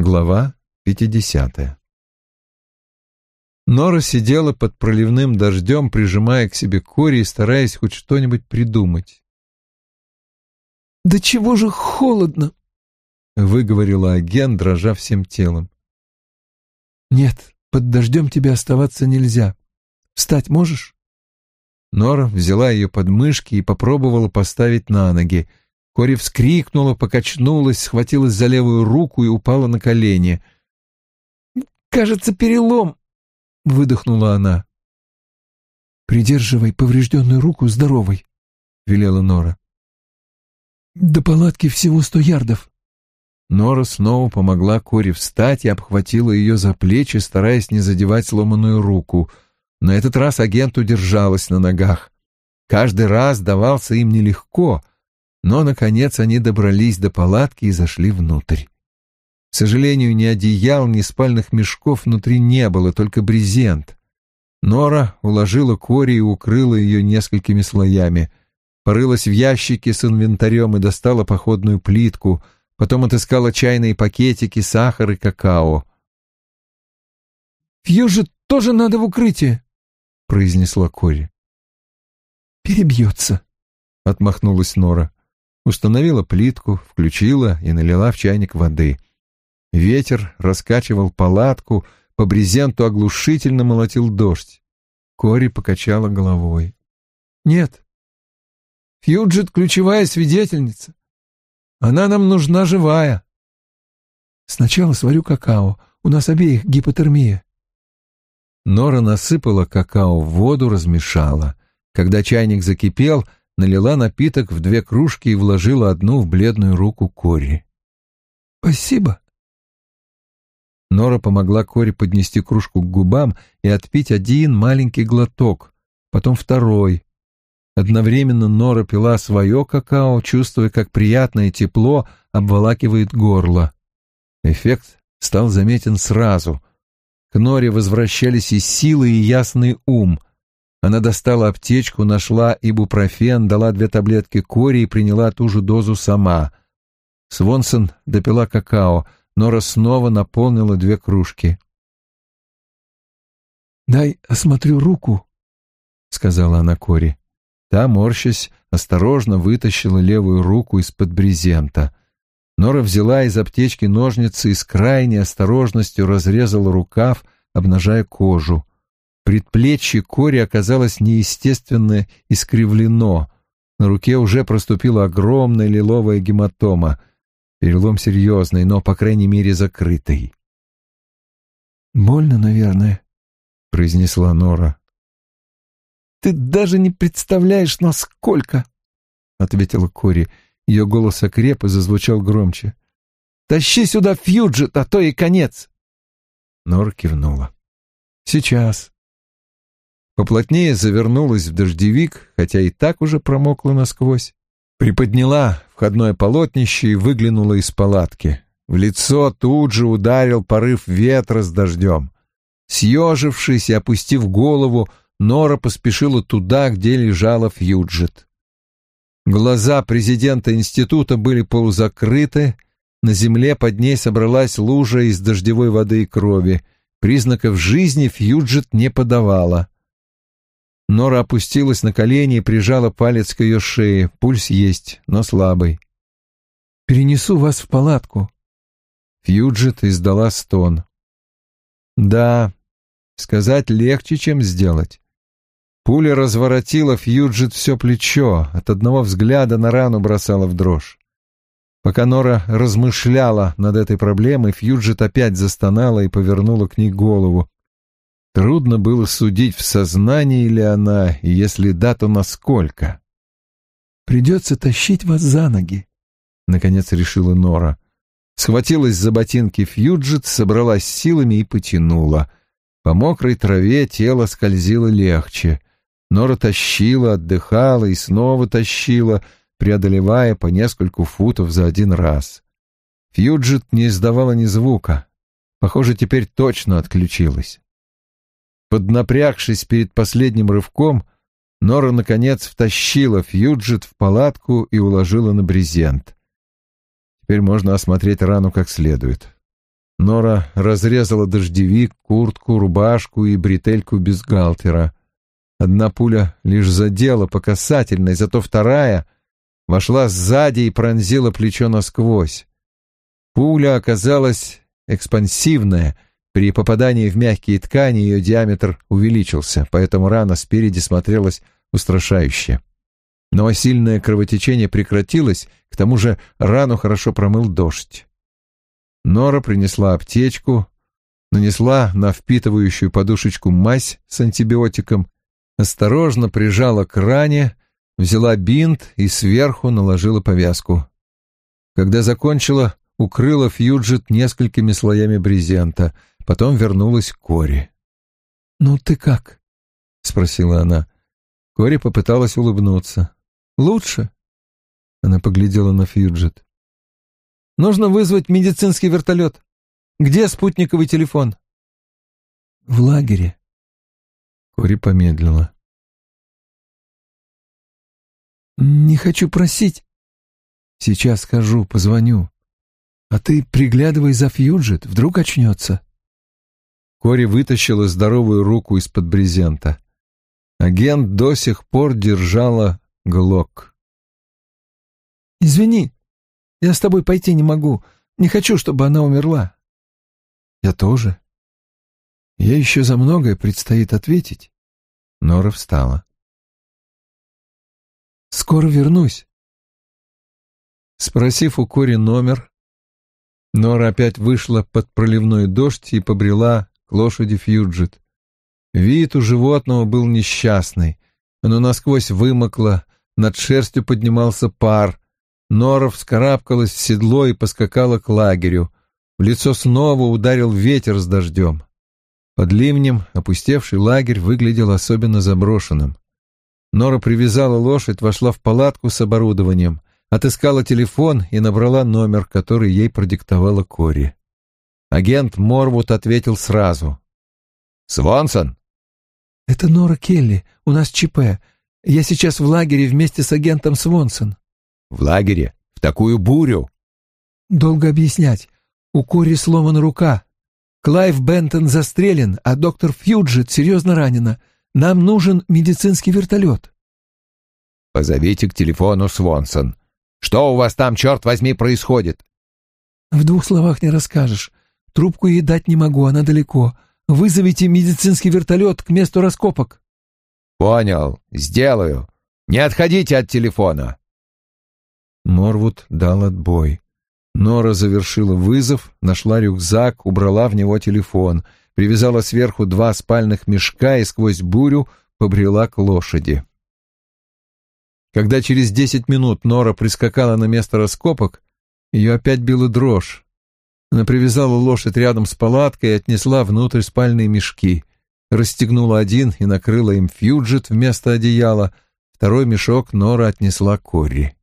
Глава 50. Нора сидела под проливным дождем, прижимая к себе Кори и стараясь хоть что-нибудь придумать. «Да чего же холодно!» — выговорила агент, дрожа всем телом. «Нет, под дождем тебе оставаться нельзя. Встать можешь?» Нора взяла ее под мышки и попробовала поставить на ноги. Кори вскрикнула, покачнулась, схватилась за левую руку и упала на колени. «Кажется, перелом!» — выдохнула она. «Придерживай поврежденную руку здоровой», — велела Нора. «До палатки всего сто ярдов». Нора снова помогла Кори встать и обхватила ее за плечи, стараясь не задевать сломанную руку. На этот раз агент удержалась на ногах. Каждый раз давался им нелегко, но, наконец, они добрались до палатки и зашли внутрь. К сожалению, ни одеял, ни спальных мешков внутри не было, только брезент. Нора уложила Кори и укрыла ее несколькими слоями. Порылась в ящике с инвентарем и достала походную плитку, потом отыскала чайные пакетики, сахар и какао. «Фьюжи тоже надо в укрытие», — произнесла Кори. «Перебьется», — отмахнулась Нора установила плитку, включила и налила в чайник воды. Ветер раскачивал палатку, по брезенту оглушительно молотил дождь. Кори покачала головой. «Нет. Фьюджет — ключевая свидетельница. Она нам нужна живая». «Сначала сварю какао. У нас обеих гипотермия». Нора насыпала какао в воду, размешала. Когда чайник закипел, налила напиток в две кружки и вложила одну в бледную руку Кори. «Спасибо». Нора помогла Кори поднести кружку к губам и отпить один маленький глоток, потом второй. Одновременно Нора пила свое какао, чувствуя, как приятное тепло обволакивает горло. Эффект стал заметен сразу. К Норе возвращались и силы, и ясный ум. Она достала аптечку, нашла ибупрофен, дала две таблетки кори и приняла ту же дозу сама. Свонсон допила какао, Нора снова наполнила две кружки. «Дай осмотрю руку», — сказала она Кори. Та, морщась, осторожно вытащила левую руку из-под брезента. Нора взяла из аптечки ножницы и с крайней осторожностью разрезала рукав, обнажая кожу. Предплечье Кори оказалось неестественно искривлено. На руке уже проступила огромная лиловая гематома. Перелом серьезный, но, по крайней мере, закрытый. «Больно, наверное», — произнесла Нора. «Ты даже не представляешь, насколько!» — ответила Кори. Ее голос окреп и зазвучал громче. «Тащи сюда Фьюджет, а то и конец!» Нора кивнула. «Сейчас», поплотнее завернулась в дождевик, хотя и так уже промокла насквозь. Приподняла входное полотнище и выглянула из палатки. В лицо тут же ударил порыв ветра с дождем. Съежившись и опустив голову, Нора поспешила туда, где лежала Фьюджет. Глаза президента института были полузакрыты, на земле под ней собралась лужа из дождевой воды и крови. Признаков жизни Фьюджет не подавала. Нора опустилась на колени и прижала палец к ее шее. Пульс есть, но слабый. «Перенесу вас в палатку». Фьюджет издала стон. «Да, сказать легче, чем сделать». Пуля разворотила Фьюджет все плечо, от одного взгляда на рану бросала в дрожь. Пока Нора размышляла над этой проблемой, Фьюджет опять застонала и повернула к ней голову. Трудно было судить, в сознании ли она, и если да, то насколько. «Придется тащить вас за ноги», — наконец решила Нора. Схватилась за ботинки Фьюджет, собралась силами и потянула. По мокрой траве тело скользило легче. Нора тащила, отдыхала и снова тащила, преодолевая по нескольку футов за один раз. Фьюджет не издавала ни звука. Похоже, теперь точно отключилась. Поднапрягшись перед последним рывком, Нора, наконец, втащила Фьюджет в палатку и уложила на брезент. Теперь можно осмотреть рану как следует. Нора разрезала дождевик, куртку, рубашку и бретельку бюстгальтера. Одна пуля лишь задела по касательной, зато вторая вошла сзади и пронзила плечо насквозь. Пуля оказалась экспансивная. При попадании в мягкие ткани ее диаметр увеличился, поэтому рана спереди смотрелась устрашающе. Но сильное кровотечение прекратилось, к тому же рану хорошо промыл дождь. Нора принесла аптечку, нанесла на впитывающую подушечку мазь с антибиотиком, осторожно прижала к ране, взяла бинт и сверху наложила повязку. Когда закончила, укрыла Фьюджет несколькими слоями брезента, потом вернулась к Кори. «Ну ты как?» — спросила она. Кори попыталась улыбнуться. «Лучше?» Она поглядела на Фьюджет. Нужно вызвать медицинский вертолет. Где спутниковый телефон? В лагере. Кори помедлила. Не хочу просить. Сейчас скажу, позвоню. А ты приглядывай за Фьюджет, вдруг очнется. Кори вытащила здоровую руку из-под брезента. Агент до сих пор держала глок. «Извини, я с тобой пойти не могу. Не хочу, чтобы она умерла. Я тоже. Я еще за многое предстоит ответить. Нора встала. Скоро вернусь. Спросив у Кори номер, Нора опять вышла под проливной дождь и побрела к лошади Фьюджет. Вид у животного был несчастный. Оно насквозь вымокло, над шерстью поднимался пар, Нора вскарабкалась в седло и поскакала к лагерю. В лицо снова ударил ветер с дождем. Под ливнем опустевший лагерь выглядел особенно заброшенным. Нора привязала лошадь, вошла в палатку с оборудованием, отыскала телефон и набрала номер, который ей продиктовала Кори. Агент Морвуд ответил сразу. «Свонсон?» «Это Нора Келли. У нас ЧП. Я сейчас в лагере вместе с агентом Свонсон». В лагере? В такую бурю?» «Долго объяснять. У Кори сломана рука. Клайв Бентон застрелен, а доктор Фьюджет серьезно ранена. Нам нужен медицинский вертолет». «Позовите к телефону Свонсон. Что у вас там, черт возьми, происходит?» «В двух словах не расскажешь. Трубку ей дать не могу, она далеко. Вызовите медицинский вертолет к месту раскопок». «Понял. Сделаю. Не отходите от телефона». Морвуд дал отбой. Нора завершила вызов, нашла рюкзак, убрала в него телефон, привязала сверху два спальных мешка и сквозь бурю побрела к лошади. Когда через десять минут Нора прискакала на место раскопок, ее опять била дрожь. Она привязала лошадь рядом с палаткой и отнесла внутрь спальные мешки. Расстегнула один и накрыла им фьюджет вместо одеяла. Второй мешок Нора отнесла Корри.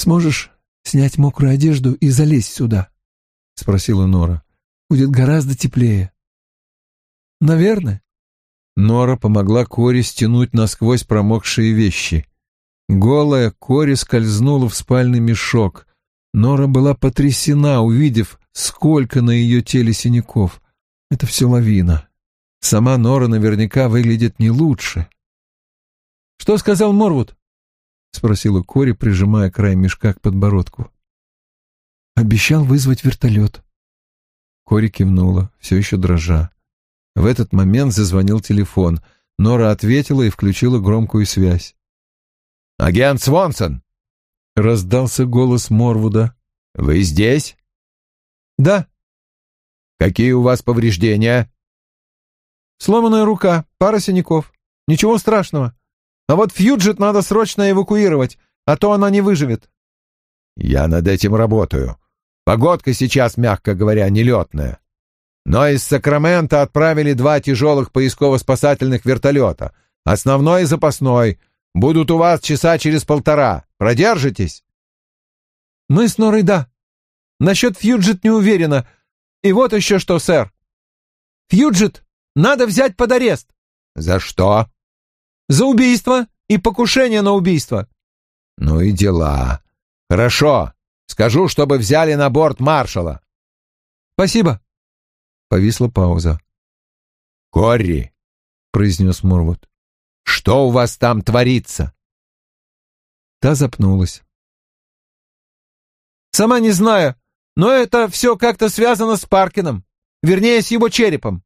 Сможешь снять мокрую одежду и залезть сюда?» — спросила Нора. «Будет гораздо теплее». «Наверное». Нора помогла Коре стянуть насквозь промокшие вещи. Голая Кори скользнула в спальный мешок. Нора была потрясена, увидев, сколько на ее теле синяков. Это все лавина. Сама Нора наверняка выглядит не лучше. «Что сказал Морвуд?» — спросила Кори, прижимая край мешка к подбородку. «Обещал вызвать вертолет». Кори кивнула, все еще дрожа. В этот момент зазвонил телефон. Нора ответила и включила громкую связь. «Агент Свонсон!» — раздался голос Морвуда. «Вы здесь?» «Да». «Какие у вас повреждения?» «Сломанная рука, пара синяков. Ничего страшного. А вот Фьюджет надо срочно эвакуировать, а то она не выживет. Я над этим работаю. Погодка сейчас, мягко говоря, нелетная. Но из Сакрамента отправили два тяжелых поисково-спасательных вертолета. Основной и запасной. Будут у вас часа через полтора. Продержитесь? Мы с Норой да. Насчет Фьюджет не уверена. И вот еще что, сэр. Фьюджет надо взять под арест. За что? За убийство и покушение на убийство. Ну и дела. Хорошо. Скажу, чтобы взяли на борт маршала». «Спасибо». Повисла пауза. «Корри», — произнес Мурвуд, — «что у вас там творится?» Та запнулась. «Сама не знаю, но это все как-то связано с Паркином, вернее, с его черепом.